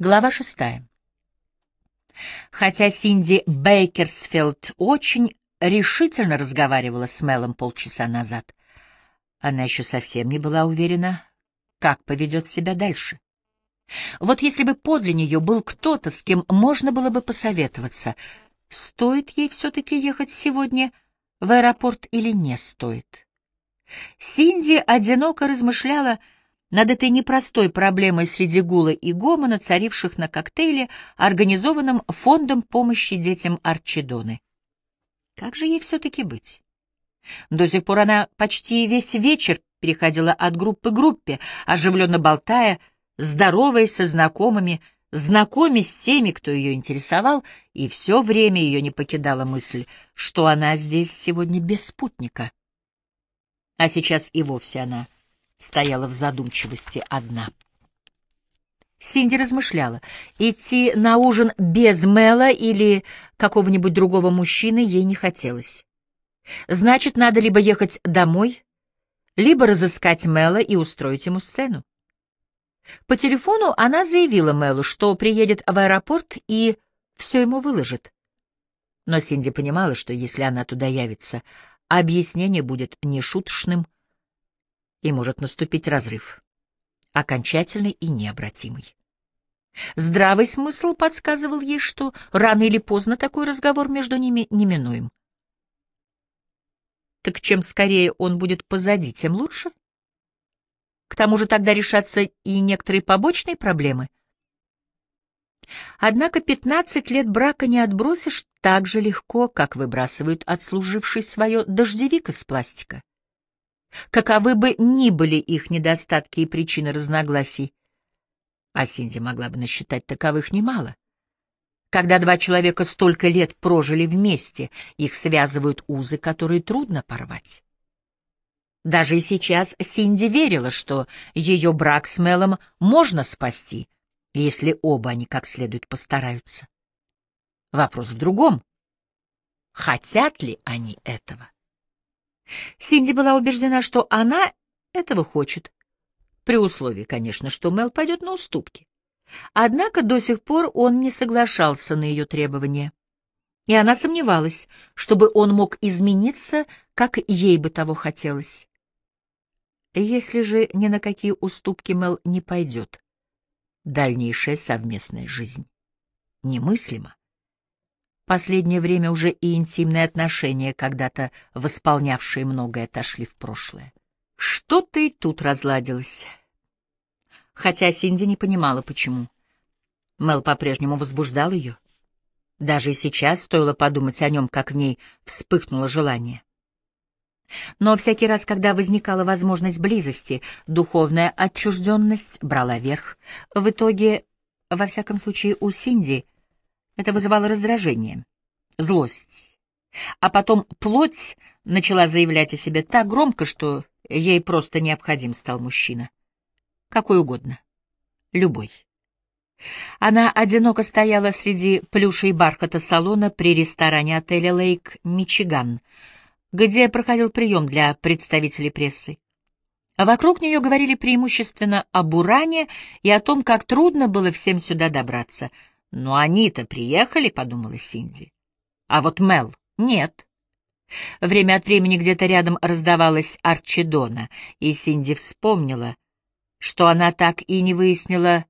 Глава шестая. Хотя Синди Бейкерсфилд очень решительно разговаривала с Мелом полчаса назад, она еще совсем не была уверена, как поведет себя дальше. Вот если бы подле нее был кто-то, с кем можно было бы посоветоваться, стоит ей все-таки ехать сегодня в аэропорт или не стоит. Синди одиноко размышляла, над этой непростой проблемой среди гула и гомона, царивших на коктейле, организованном фондом помощи детям Арчидоны. Как же ей все-таки быть? До сих пор она почти весь вечер переходила от группы к группе, оживленно болтая, здороваясь со знакомыми, знакомясь с теми, кто ее интересовал, и все время ее не покидала мысль, что она здесь сегодня без спутника. А сейчас и вовсе она — стояла в задумчивости одна. Синди размышляла, идти на ужин без Мэла или какого-нибудь другого мужчины ей не хотелось. Значит, надо либо ехать домой, либо разыскать Мэла и устроить ему сцену. По телефону она заявила Мэлу, что приедет в аэропорт и все ему выложит. Но Синди понимала, что если она туда явится, объяснение будет нешуточным, и может наступить разрыв, окончательный и необратимый. Здравый смысл подсказывал ей, что рано или поздно такой разговор между ними неминуем. Так чем скорее он будет позади, тем лучше. К тому же тогда решатся и некоторые побочные проблемы. Однако пятнадцать лет брака не отбросишь так же легко, как выбрасывают отслуживший свое дождевик из пластика. Каковы бы ни были их недостатки и причины разногласий, а Синди могла бы насчитать таковых немало. Когда два человека столько лет прожили вместе, их связывают узы, которые трудно порвать. Даже и сейчас Синди верила, что ее брак с Мелом можно спасти, если оба они как следует постараются. Вопрос в другом. Хотят ли они этого? Синди была убеждена, что она этого хочет, при условии, конечно, что Мел пойдет на уступки. Однако до сих пор он не соглашался на ее требования, и она сомневалась, чтобы он мог измениться, как ей бы того хотелось. Если же ни на какие уступки Мел не пойдет, дальнейшая совместная жизнь немыслима. Последнее время уже и интимные отношения, когда-то восполнявшие многое, отошли в прошлое. Что-то и тут разладилось. Хотя Синди не понимала, почему. Мел по-прежнему возбуждал ее. Даже и сейчас стоило подумать о нем, как в ней вспыхнуло желание. Но всякий раз, когда возникала возможность близости, духовная отчужденность брала верх. В итоге, во всяком случае, у Синди — это вызывало раздражение, злость. А потом плоть начала заявлять о себе так громко, что ей просто необходим стал мужчина. Какой угодно. Любой. Она одиноко стояла среди плюша и бархата салона при ресторане отеля «Лейк Мичиган», где проходил прием для представителей прессы. Вокруг нее говорили преимущественно об уране и о том, как трудно было всем сюда добраться — но они-то приехали, — подумала Синди. А вот Мел нет. Время от времени где-то рядом раздавалась Арчидона, и Синди вспомнила, что она так и не выяснила,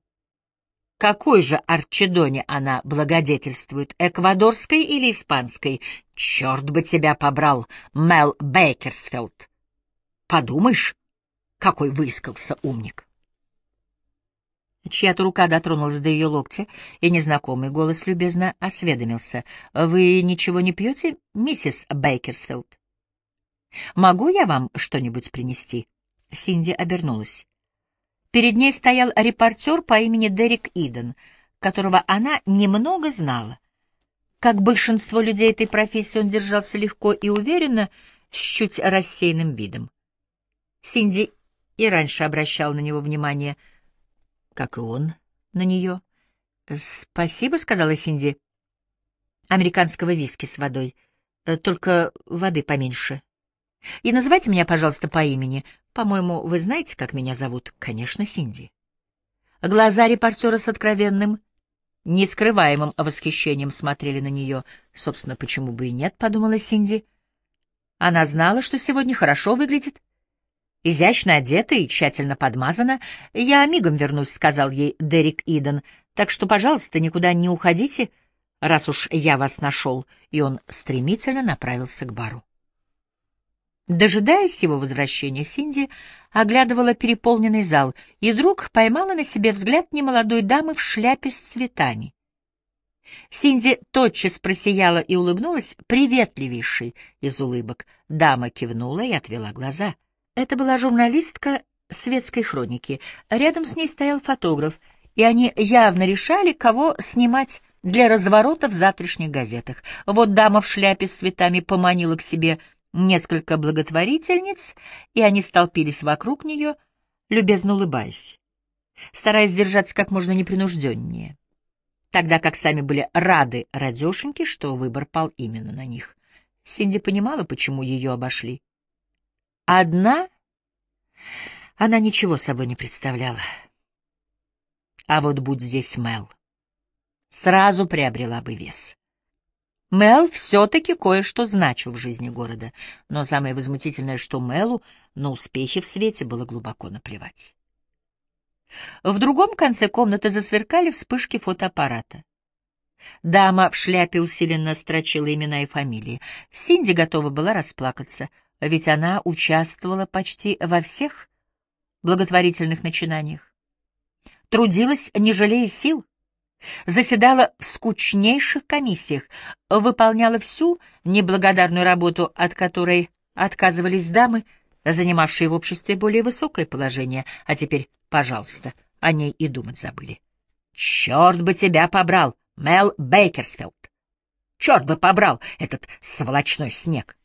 какой же Арчидоне она благодетельствует, эквадорской или испанской. Черт бы тебя побрал, Мел Бейкерсфилд. Подумаешь, какой выискался умник. Чья-то рука дотронулась до ее локтя, и незнакомый голос любезно осведомился. «Вы ничего не пьете, миссис Бейкерсфилд?» «Могу я вам что-нибудь принести?» Синди обернулась. Перед ней стоял репортер по имени Дерек Иден, которого она немного знала. Как большинство людей этой профессии, он держался легко и уверенно, с чуть рассеянным видом. Синди и раньше обращала на него внимание — как и он на нее. «Спасибо», — сказала Синди. «Американского виски с водой. Э, только воды поменьше. И называйте меня, пожалуйста, по имени. По-моему, вы знаете, как меня зовут?» «Конечно, Синди». Глаза репортера с откровенным, нескрываемым восхищением смотрели на нее. Собственно, почему бы и нет, — подумала Синди. Она знала, что сегодня хорошо выглядит. Изящно одета и тщательно подмазана. «Я мигом вернусь», — сказал ей Дерек Иден. «Так что, пожалуйста, никуда не уходите, раз уж я вас нашел». И он стремительно направился к бару. Дожидаясь его возвращения, Синди оглядывала переполненный зал и вдруг поймала на себе взгляд немолодой дамы в шляпе с цветами. Синди тотчас просияла и улыбнулась, приветливейшей из улыбок. Дама кивнула и отвела глаза. Это была журналистка светской хроники. Рядом с ней стоял фотограф, и они явно решали, кого снимать для разворота в завтрашних газетах. Вот дама в шляпе с цветами поманила к себе — несколько благотворительниц, и они столпились вокруг нее, любезно улыбаясь, стараясь держаться как можно непринужденнее, тогда как сами были рады радешеньке, что выбор пал именно на них. Синди понимала, почему ее обошли. Одна она ничего собой не представляла. А вот будь здесь Мел, сразу приобрела бы вес. Мел все-таки кое-что значил в жизни города, но самое возмутительное, что Мелу на успехи в свете было глубоко наплевать. В другом конце комнаты засверкали вспышки фотоаппарата. Дама в шляпе усиленно строчила имена и фамилии. Синди готова была расплакаться, ведь она участвовала почти во всех благотворительных начинаниях. Трудилась, не жалея сил, заседала в скучнейших комиссиях, выполняла всю неблагодарную работу, от которой отказывались дамы, занимавшие в обществе более высокое положение, а теперь, пожалуйста, о ней и думать забыли. Черт бы тебя побрал, Мел Бейкерсфилд! Черт бы побрал этот сволочной снег!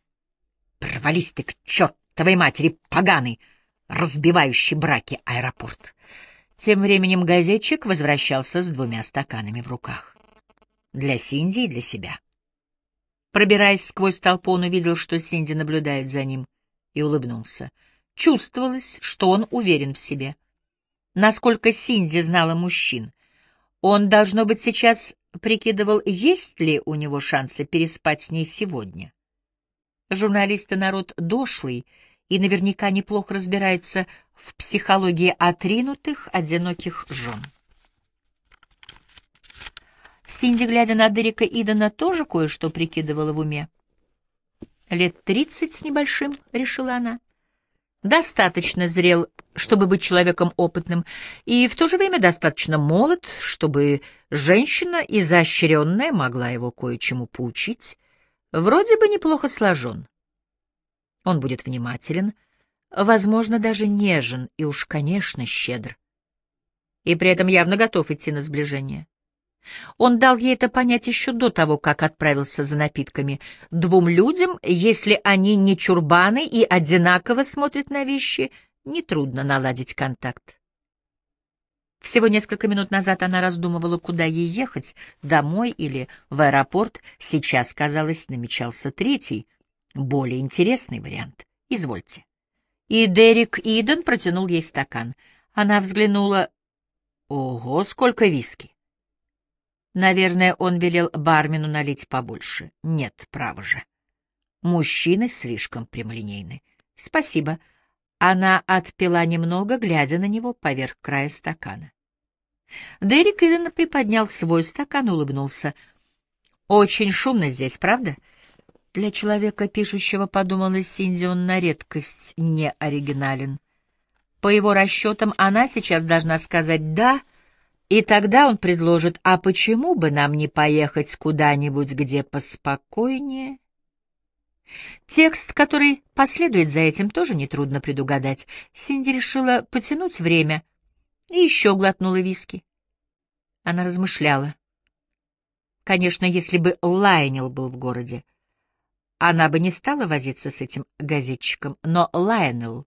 Провались ты к чертовой матери, поганый, разбивающий браки аэропорт! Тем временем газетчик возвращался с двумя стаканами в руках. Для Синди и для себя. Пробираясь сквозь толпу, он увидел, что Синди наблюдает за ним, и улыбнулся. Чувствовалось, что он уверен в себе. Насколько Синди знала мужчин, он, должно быть, сейчас прикидывал, есть ли у него шансы переспать с ней сегодня. Журналисты народ дошлый и наверняка неплохо разбирается в психологии отринутых, одиноких жен. Синди, глядя на Дерека Идена, тоже кое-что прикидывала в уме. «Лет тридцать с небольшим», — решила она. «Достаточно зрел, чтобы быть человеком опытным, и в то же время достаточно молод, чтобы женщина изощренная могла его кое-чему поучить. Вроде бы неплохо сложен. Он будет внимателен, возможно, даже нежен и уж, конечно, щедр. И при этом явно готов идти на сближение. Он дал ей это понять еще до того, как отправился за напитками. Двум людям, если они не чурбаны и одинаково смотрят на вещи, нетрудно наладить контакт. Всего несколько минут назад она раздумывала, куда ей ехать, домой или в аэропорт. Сейчас, казалось, намечался третий, более интересный вариант. Извольте. И Дерек Иден протянул ей стакан. Она взглянула. Ого, сколько виски! Наверное, он велел бармену налить побольше. Нет, право же. Мужчины слишком прямолинейны. Спасибо. Она отпила немного, глядя на него поверх края стакана. Дерек Иден приподнял свой стакан и улыбнулся. «Очень шумно здесь, правда?» Для человека, пишущего, подумала Синди, он на редкость не оригинален. По его расчетам, она сейчас должна сказать «да», и тогда он предложит «а почему бы нам не поехать куда-нибудь, где поспокойнее?» Текст, который последует за этим, тоже нетрудно предугадать. Синди решила потянуть время и еще глотнула виски. Она размышляла. Конечно, если бы Лайнел был в городе, она бы не стала возиться с этим газетчиком, но Лайонел,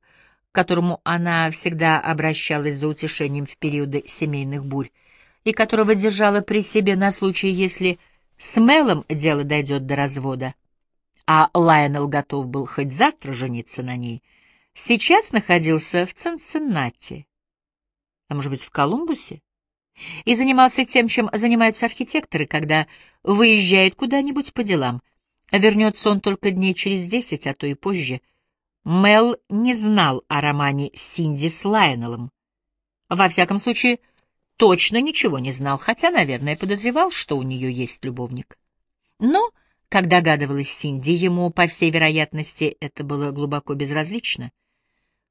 к которому она всегда обращалась за утешением в периоды семейных бурь, и которого держала при себе на случай, если с Мелом дело дойдет до развода, а Лайонел готов был хоть завтра жениться на ней, сейчас находился в Цинциннати. А может быть, в Колумбусе, и занимался тем, чем занимаются архитекторы, когда выезжают куда-нибудь по делам. Вернется он только дней через десять, а то и позже. Мел не знал о романе Синди с Лайонеллом. Во всяком случае, точно ничего не знал, хотя, наверное, подозревал, что у нее есть любовник. Но, как догадывалась Синди, ему, по всей вероятности, это было глубоко безразлично.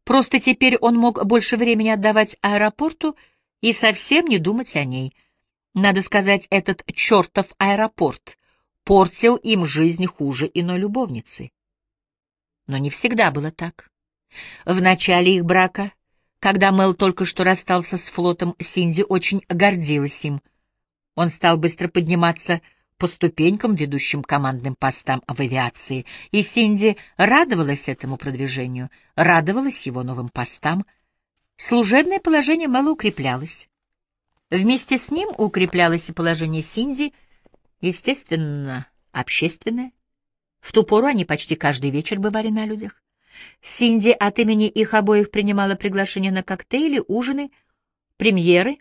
Просто теперь он мог больше времени отдавать аэропорту и совсем не думать о ней. Надо сказать, этот чертов аэропорт портил им жизнь хуже иной любовницы. Но не всегда было так. В начале их брака, когда Мел только что расстался с флотом, Синди очень гордилась им. Он стал быстро подниматься по ступенькам, ведущим командным постам в авиации, и Синди радовалась этому продвижению, радовалась его новым постам. Служебное положение Мэла укреплялось. Вместе с ним укреплялось и положение Синди, естественно, общественное. В ту пору они почти каждый вечер бывали на людях. Синди от имени их обоих принимала приглашения на коктейли, ужины, премьеры,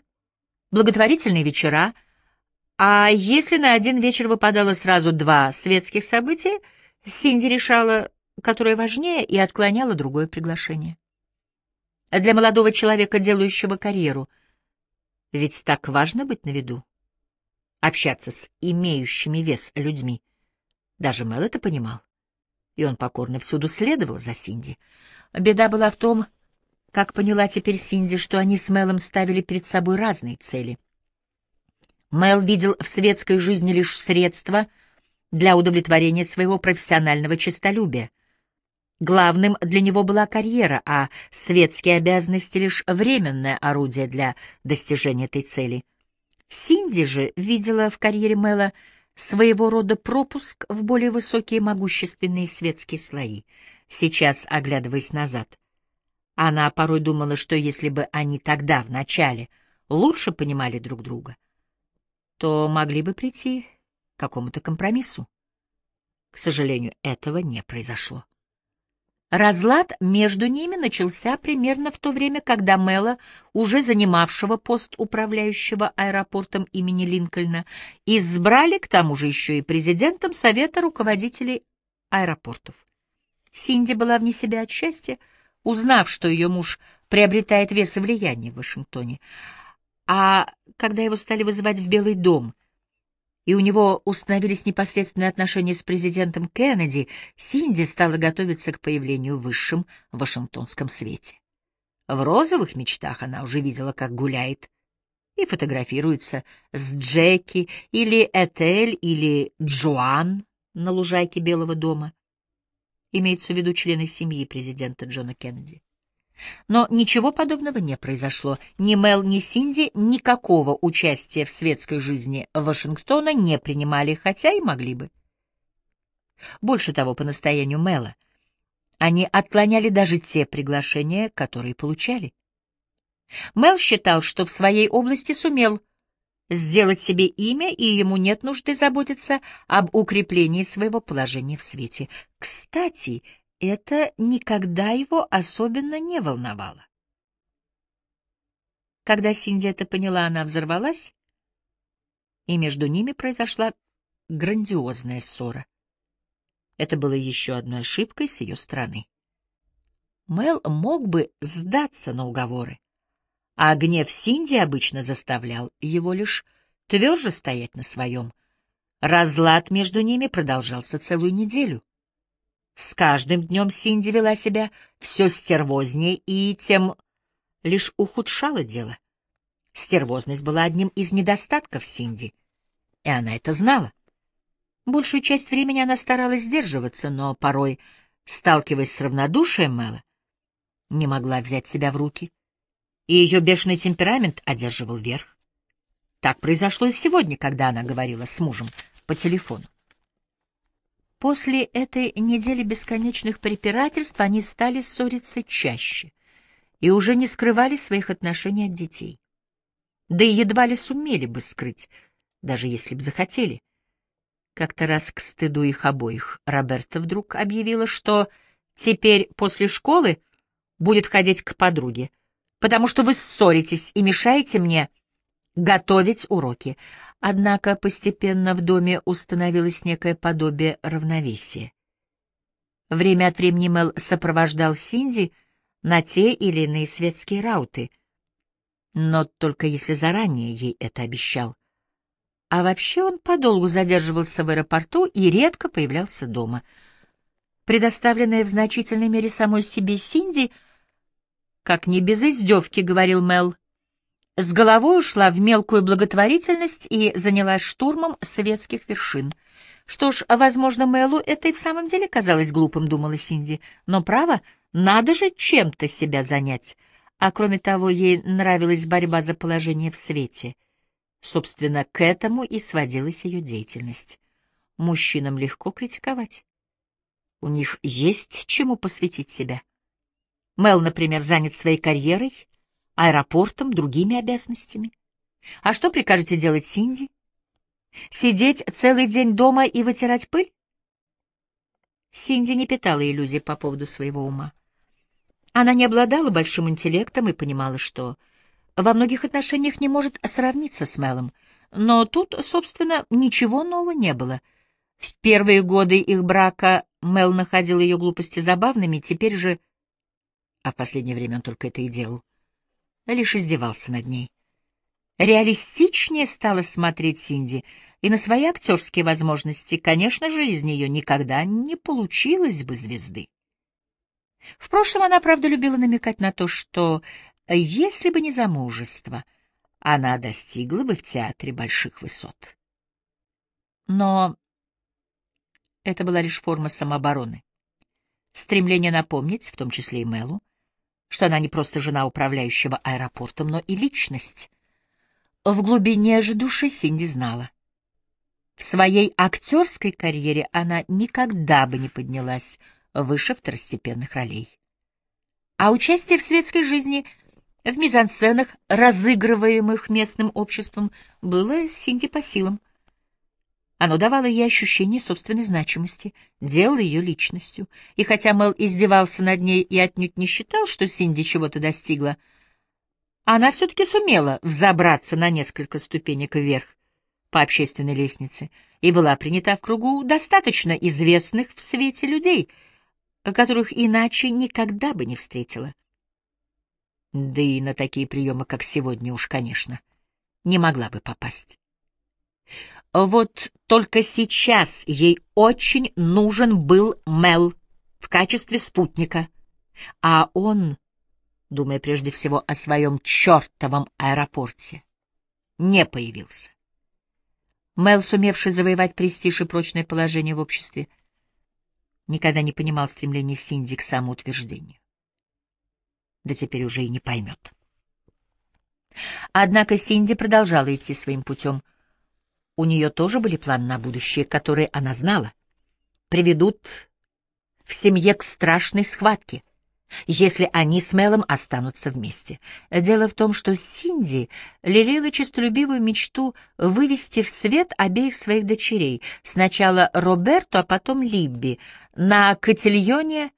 благотворительные вечера — а если на один вечер выпадало сразу два светских события, Синди решала, которое важнее, и отклоняла другое приглашение. Для молодого человека, делающего карьеру, ведь так важно быть на виду, общаться с имеющими вес людьми. Даже Мел это понимал, и он покорно всюду следовал за Синди. Беда была в том, как поняла теперь Синди, что они с Мелом ставили перед собой разные цели — Мэл видел в светской жизни лишь средства для удовлетворения своего профессионального честолюбия. Главным для него была карьера, а светские обязанности — лишь временное орудие для достижения этой цели. Синди же видела в карьере Мэла своего рода пропуск в более высокие могущественные светские слои. Сейчас, оглядываясь назад, она порой думала, что если бы они тогда, в начале, лучше понимали друг друга — то могли бы прийти к какому-то компромиссу. К сожалению, этого не произошло. Разлад между ними начался примерно в то время, когда Мэла, уже занимавшего пост управляющего аэропортом имени Линкольна, избрали к тому же еще и президентом Совета руководителей аэропортов. Синди была вне себя от счастья, узнав, что ее муж приобретает вес и влияние в Вашингтоне. А когда его стали вызывать в Белый дом, и у него установились непосредственные отношения с президентом Кеннеди, Синди стала готовиться к появлению в высшем Вашингтонском свете. В розовых мечтах она уже видела, как гуляет и фотографируется с Джеки или Этель или Джоан на лужайке Белого дома. Имеется в виду члены семьи президента Джона Кеннеди. Но ничего подобного не произошло. Ни Мел, ни Синди никакого участия в светской жизни Вашингтона не принимали, хотя и могли бы. Больше того, по настоянию Мела, они отклоняли даже те приглашения, которые получали. Мел считал, что в своей области сумел сделать себе имя, и ему нет нужды заботиться об укреплении своего положения в свете. Кстати, это никогда его особенно не волновало. Когда Синди это поняла, она взорвалась, и между ними произошла грандиозная ссора. Это было еще одной ошибкой с ее стороны. Мел мог бы сдаться на уговоры, а гнев Синди обычно заставлял его лишь тверже стоять на своем. Разлад между ними продолжался целую неделю. С каждым днем Синди вела себя все стервознее и тем лишь ухудшала дело. Стервозность была одним из недостатков Синди, и она это знала. Большую часть времени она старалась сдерживаться, но порой, сталкиваясь с равнодушием Мэла, не могла взять себя в руки, и ее бешеный темперамент одерживал верх. Так произошло и сегодня, когда она говорила с мужем по телефону. После этой недели бесконечных препирательств они стали ссориться чаще и уже не скрывали своих отношений от детей. Да и едва ли сумели бы скрыть, даже если б захотели. Как-то раз к стыду их обоих Роберта вдруг объявила, что теперь после школы будет ходить к подруге, потому что вы ссоритесь и мешаете мне готовить уроки. Однако постепенно в доме установилось некое подобие равновесия. Время от времени Мел сопровождал Синди на те или иные светские рауты, но только если заранее ей это обещал. А вообще он подолгу задерживался в аэропорту и редко появлялся дома. Предоставленная в значительной мере самой себе Синди, как не без издевки, говорил Мел, с головой ушла в мелкую благотворительность и занялась штурмом светских вершин. Что ж, возможно, Мэлу это и в самом деле казалось глупым, думала Синди, но право, надо же чем-то себя занять. А кроме того, ей нравилась борьба за положение в свете. Собственно, к этому и сводилась ее деятельность. Мужчинам легко критиковать. У них есть чему посвятить себя. Мэл, например, занят своей карьерой, аэропортом, другими обязанностями. А что прикажете делать Синди? Сидеть целый день дома и вытирать пыль? Синди не питала иллюзий по поводу своего ума. Она не обладала большим интеллектом и понимала, что во многих отношениях не может сравниться с Мелом. Но тут, собственно, ничего нового не было. В первые годы их брака Мел находил ее глупости забавными, теперь же... А в последнее время он только это и делал лишь издевался над ней. Реалистичнее стало смотреть Синди, и на свои актерские возможности, конечно же, из нее никогда не получилось бы звезды. В прошлом она, правда, любила намекать на то, что, если бы не замужество, она достигла бы в театре больших высот. Но это была лишь форма самообороны. Стремление напомнить, в том числе и Мелу, что она не просто жена управляющего аэропортом, но и личность. В глубине же души Синди знала. В своей актерской карьере она никогда бы не поднялась выше второстепенных ролей. А участие в светской жизни, в мизансценах, разыгрываемых местным обществом, было Синди по силам. Оно давало ей ощущение собственной значимости, делало ее личностью. И хотя Мэл издевался над ней и отнюдь не считал, что Синди чего-то достигла, она все-таки сумела взобраться на несколько ступенек вверх по общественной лестнице и была принята в кругу достаточно известных в свете людей, которых иначе никогда бы не встретила. Да и на такие приемы, как сегодня уж, конечно, не могла бы попасть. Вот только сейчас ей очень нужен был Мел в качестве спутника, а он, думая прежде всего о своем чертовом аэропорте, не появился. Мел, сумевший завоевать престиж и прочное положение в обществе, никогда не понимал стремления Синди к самоутверждению. Да теперь уже и не поймет. Однако Синди продолжала идти своим путем — у нее тоже были планы на будущее, которые она знала. Приведут в семье к страшной схватке, если они с Мелом останутся вместе. Дело в том, что Синди лелеяла честолюбивую мечту вывести в свет обеих своих дочерей, сначала Роберту, а потом Либби, на котельоне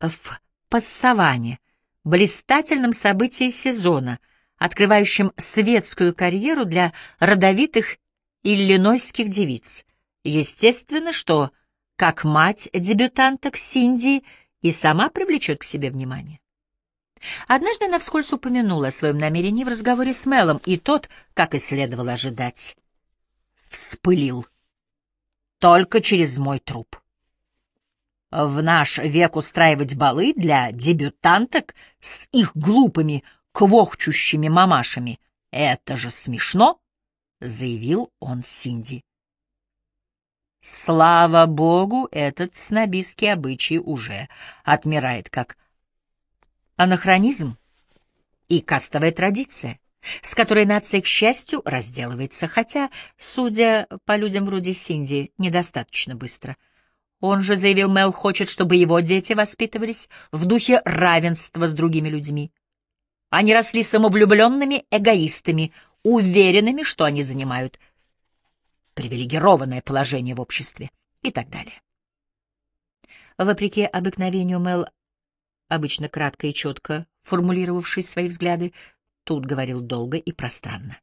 в Пассаване, блистательном событии сезона, открывающем светскую карьеру для родовитых иллинойских девиц. Естественно, что, как мать дебютанток Синди, и сама привлечет к себе внимание. Однажды она вскользь упомянула о своем намерении в разговоре с Мелом, и тот, как и следовало ожидать, вспылил. Только через мой труп. В наш век устраивать балы для дебютанток с их глупыми, квохчущими мамашами — это же смешно! — заявил он Синди. Слава богу, этот снобистский обычай уже отмирает как анахронизм и кастовая традиция, с которой нация, к счастью, разделывается, хотя, судя по людям вроде Синди, недостаточно быстро. Он же, заявил Мел, хочет, чтобы его дети воспитывались в духе равенства с другими людьми. Они росли самовлюбленными эгоистами, уверенными, что они занимают привилегированное положение в обществе и так далее. Вопреки обыкновению Мел обычно кратко и четко формулировавший свои взгляды, тут говорил долго и пространно.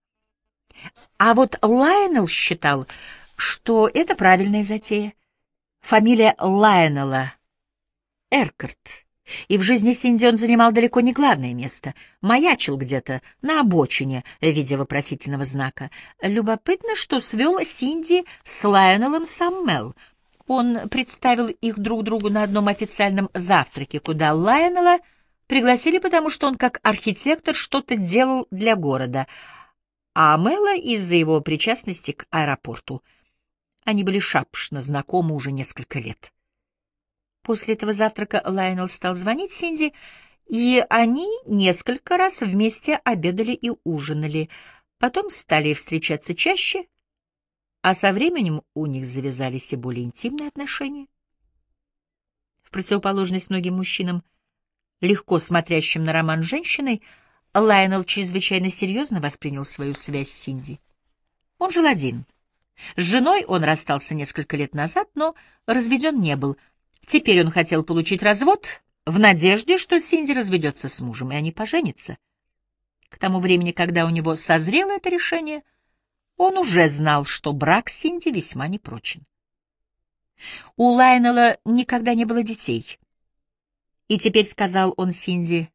А вот Лайонел считал, что это правильная затея. Фамилия Лайонела — Эркарт. И в жизни Синди он занимал далеко не главное место. Маячил где-то на обочине в виде вопросительного знака. Любопытно, что свел Синди с Лайонелом Саммел. Он представил их друг другу на одном официальном завтраке, куда Лайонела пригласили, потому что он как архитектор что-то делал для города, а Мэла из-за его причастности к аэропорту. Они были шапшно знакомы уже несколько лет. После этого завтрака Лайонел стал звонить Синди, и они несколько раз вместе обедали и ужинали. Потом стали встречаться чаще, а со временем у них завязались и более интимные отношения. В противоположность многим мужчинам, легко смотрящим на роман с женщиной, Лайонел чрезвычайно серьезно воспринял свою связь с Синди. Он жил один. С женой он расстался несколько лет назад, но разведен не был — Теперь он хотел получить развод в надежде, что Синди разведется с мужем, и они поженятся. К тому времени, когда у него созрело это решение, он уже знал, что брак Синди весьма непрочен. У Лайнела никогда не было детей. И теперь, сказал он Синди,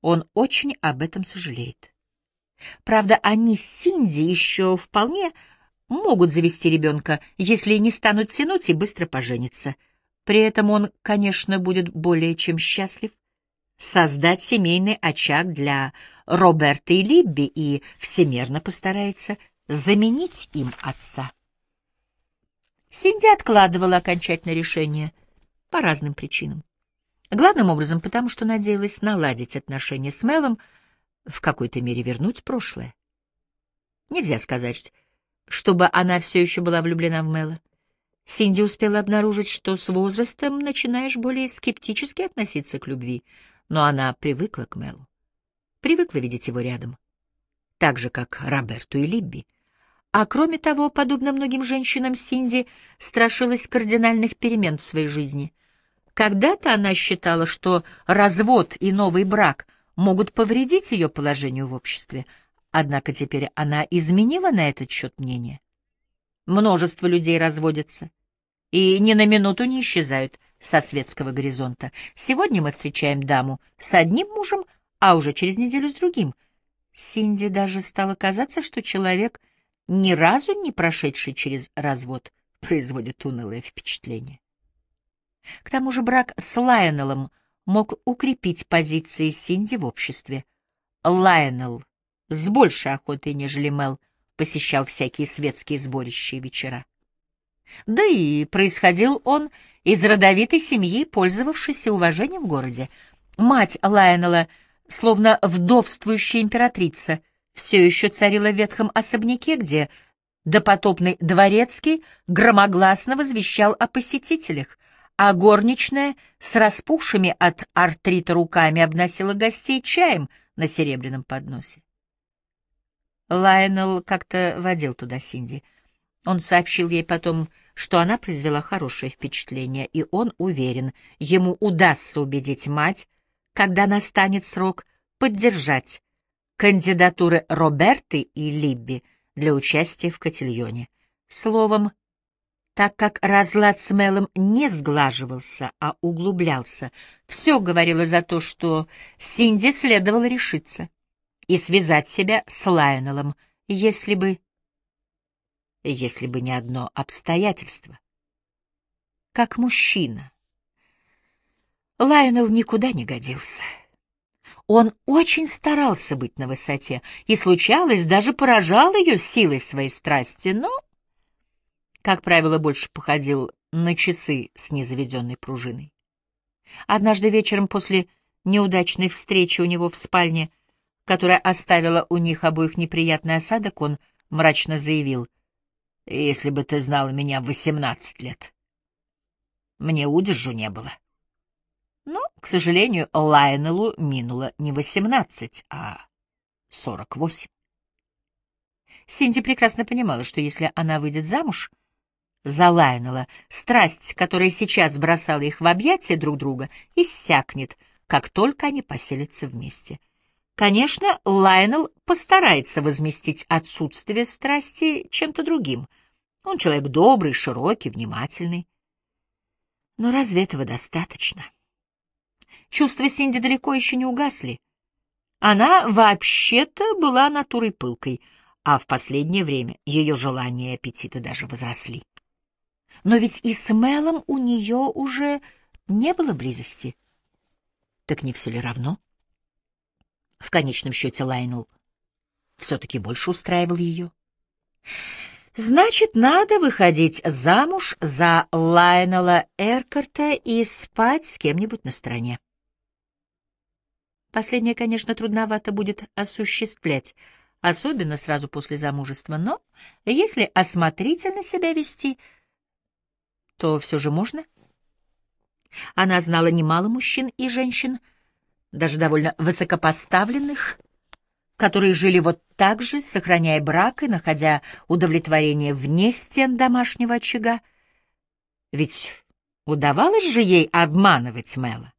он очень об этом сожалеет. Правда, они с Синди еще вполне могут завести ребенка, если не станут тянуть и быстро пожениться — при этом он, конечно, будет более чем счастлив создать семейный очаг для Роберта и Либби и всемерно постарается заменить им отца. Синди откладывала окончательное решение по разным причинам. Главным образом потому, что надеялась наладить отношения с Мелом, в какой-то мере вернуть прошлое. Нельзя сказать, чтобы она все еще была влюблена в Мела. Синди успела обнаружить, что с возрастом начинаешь более скептически относиться к любви, но она привыкла к Мелу. Привыкла видеть его рядом. Так же, как Роберту и Либби. А кроме того, подобно многим женщинам, Синди страшилась кардинальных перемен в своей жизни. Когда-то она считала, что развод и новый брак могут повредить ее положению в обществе, однако теперь она изменила на этот счет мнение. Множество людей разводятся и ни на минуту не исчезают со светского горизонта. Сегодня мы встречаем даму с одним мужем, а уже через неделю с другим. Синди даже стало казаться, что человек, ни разу не прошедший через развод, производит унылое впечатление. К тому же брак с Лайонеллом мог укрепить позиции Синди в обществе. Лайонелл с большей охотой, нежели Мел, — посещал всякие светские сборища и вечера. Да и происходил он из родовитой семьи, пользовавшейся уважением в городе. Мать Лайонела, словно вдовствующая императрица, все еще царила в ветхом особняке, где допотопный дворецкий громогласно возвещал о посетителях, а горничная с распухшими от артрита руками обносила гостей чаем на серебряном подносе. Лайонел как-то водил туда Синди. Он сообщил ей потом, что она произвела хорошее впечатление, и он уверен, ему удастся убедить мать, когда настанет срок, поддержать кандидатуры Роберты и Либби для участия в котельоне. Словом, так как разлад с Мелом не сглаживался, а углублялся, все говорило за то, что Синди следовало решиться и связать себя с Лайонеллом, если бы... если бы не одно обстоятельство. Как мужчина. Лайонелл никуда не годился. Он очень старался быть на высоте, и случалось, даже поражал ее силой своей страсти, но, как правило, больше походил на часы с незаведенной пружиной. Однажды вечером после неудачной встречи у него в спальне — которая оставила у них обоих неприятный осадок, он мрачно заявил, «Если бы ты знала меня в восемнадцать лет, мне удержу не было». Но, к сожалению, Лайнелу минуло не восемнадцать, а сорок восемь. Синди прекрасно понимала, что если она выйдет замуж за Лайнела, страсть, которая сейчас бросала их в объятия друг друга, иссякнет — как только они поселятся вместе. Конечно, Лайнел постарается возместить отсутствие страсти чем-то другим. Он человек добрый, широкий, внимательный. Но разве этого достаточно? Чувства Синди далеко еще не угасли. Она вообще-то была натурой пылкой, а в последнее время ее желания и аппетиты даже возросли. Но ведь и с Мелом у нее уже не было близости. Так не все ли равно? В конечном счете Лайнел все-таки больше устраивал ее. Значит, надо выходить замуж за Лайнела Эркарта и спать с кем-нибудь на стороне. Последнее, конечно, трудновато будет осуществлять, особенно сразу после замужества, но если осмотрительно себя вести, то все же можно. Она знала немало мужчин и женщин, даже довольно высокопоставленных, которые жили вот так же, сохраняя брак и находя удовлетворение вне стен домашнего очага. Ведь удавалось же ей обманывать Мэла.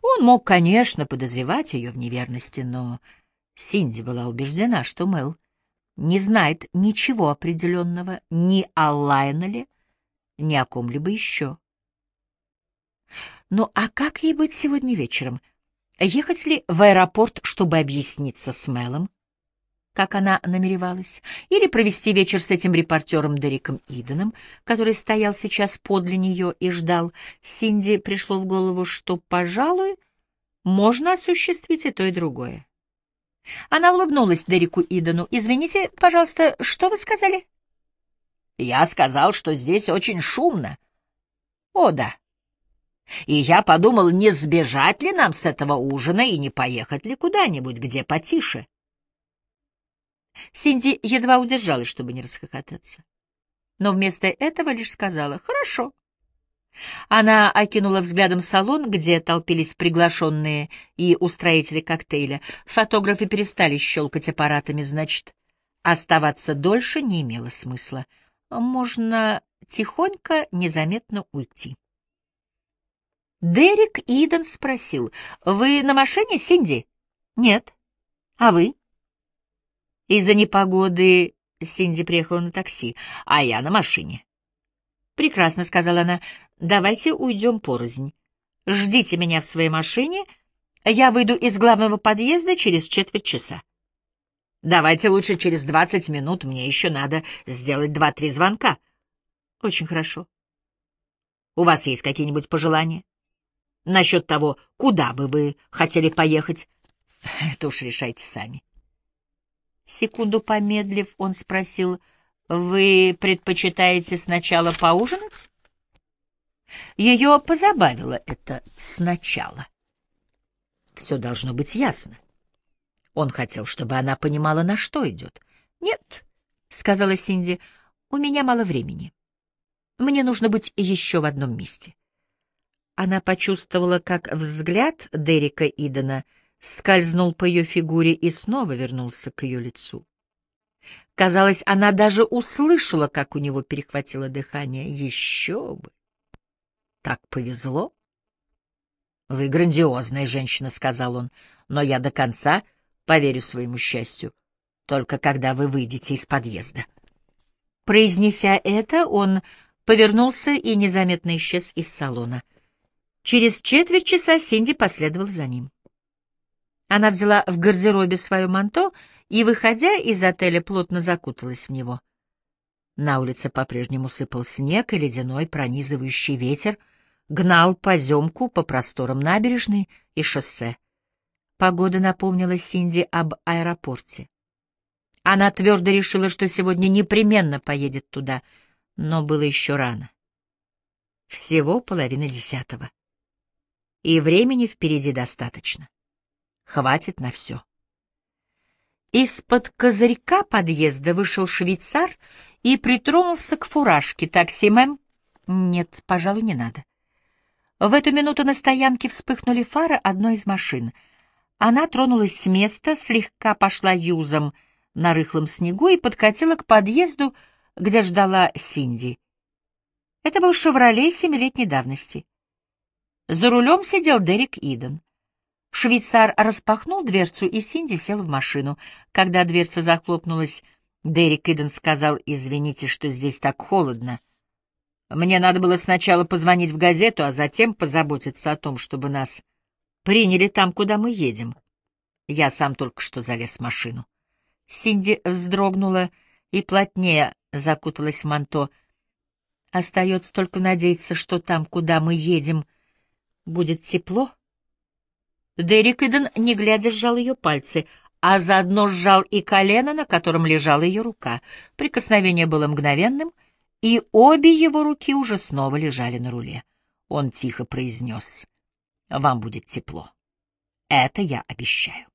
Он мог, конечно, подозревать ее в неверности, но Синди была убеждена, что Мэл не знает ничего определенного ни о Лайнеле, ни о ком-либо еще. Ну а как ей быть сегодня вечером? Ехать ли в аэропорт, чтобы объясниться с Мелом, как она намеревалась, или провести вечер с этим репортером Дериком Иденом, который стоял сейчас подле нее и ждал, Синди пришло в голову, что, пожалуй, можно осуществить и то, и другое. Она улыбнулась Дереку Идену. «Извините, пожалуйста, что вы сказали?» «Я сказал, что здесь очень шумно». «О, да. И я подумал, не сбежать ли нам с этого ужина и не поехать ли куда-нибудь, где потише». Синди едва удержалась, чтобы не расхохотаться. Но вместо этого лишь сказала «Хорошо». Она окинула взглядом салон, где толпились приглашенные и устроители коктейля. Фотографы перестали щелкать аппаратами, значит, оставаться дольше не имело смысла. Можно тихонько, незаметно уйти. Дерек Иден спросил, «Вы на машине, Синди?» «Нет». «А вы?» Из-за непогоды Синди приехала на такси, а я на машине. «Прекрасно», — сказала она, — «давайте уйдем порознь. Ждите меня в своей машине, я выйду из главного подъезда через четверть часа». «Давайте лучше через двадцать минут, мне еще надо сделать два-три звонка». «Очень хорошо». «У вас есть какие-нибудь пожелания?» «Насчет того, куда бы вы хотели поехать?» «Это уж решайте сами». Секунду помедлив, он спросил, «Вы предпочитаете сначала поужинать?» Ее позабавило это «сначала». Все должно быть ясно. Он хотел, чтобы она понимала, на что идет. «Нет», — сказала Синди, — «у меня мало времени. Мне нужно быть еще в одном месте». Она почувствовала, как взгляд Дерека Идена — скользнул по ее фигуре и снова вернулся к ее лицу. Казалось, она даже услышала, как у него перехватило дыхание. Еще бы! Так повезло. «Вы грандиозная женщина», — сказал он, — «но я до конца поверю своему счастью, только когда вы выйдете из подъезда». Произнеся это, он повернулся и незаметно исчез из салона. Через четверть часа Синди последовал за ним. Она взяла в гардеробе свое манто и, выходя из отеля, плотно закуталась в него. На улице по-прежнему сыпал снег, и ледяной пронизывающий ветер гнал поземку по просторам набережной и шоссе. Погода напомнила Синди об аэропорте. Она твердо решила, что сегодня непременно поедет туда, но было еще рано. Всего половина десятого. И времени впереди достаточно. Хватит на все. Из-под козырька подъезда вышел швейцар и притронулся к фуражке. «Такси, мэм?» «Нет, пожалуй, не надо». В эту минуту на стоянке вспыхнули фары одной из машин. Она тронулась с места, слегка пошла юзом на рыхлом снегу и подкатила к подъезду, где ждала Синди. Это был «Шевроле» семилетней давности. За рулем сидел Дерек Иден. Швейцар распахнул дверцу, и Синди сел в машину. Когда дверца захлопнулась, Дерек Иден сказал, «Извините, что здесь так холодно. Мне надо было сначала позвонить в газету, а затем позаботиться о том, чтобы нас приняли там, куда мы едем. Я сам только что залез в машину». Синди вздрогнула и плотнее закуталась в манто. «Остается только надеяться, что там, куда мы едем, будет тепло». Дерек Иден, не глядя, сжал ее пальцы, а заодно сжал и колено, на котором лежала ее рука. Прикосновение было мгновенным, и обе его руки уже снова лежали на руле. Он тихо произнес, «Вам будет тепло. Это я обещаю».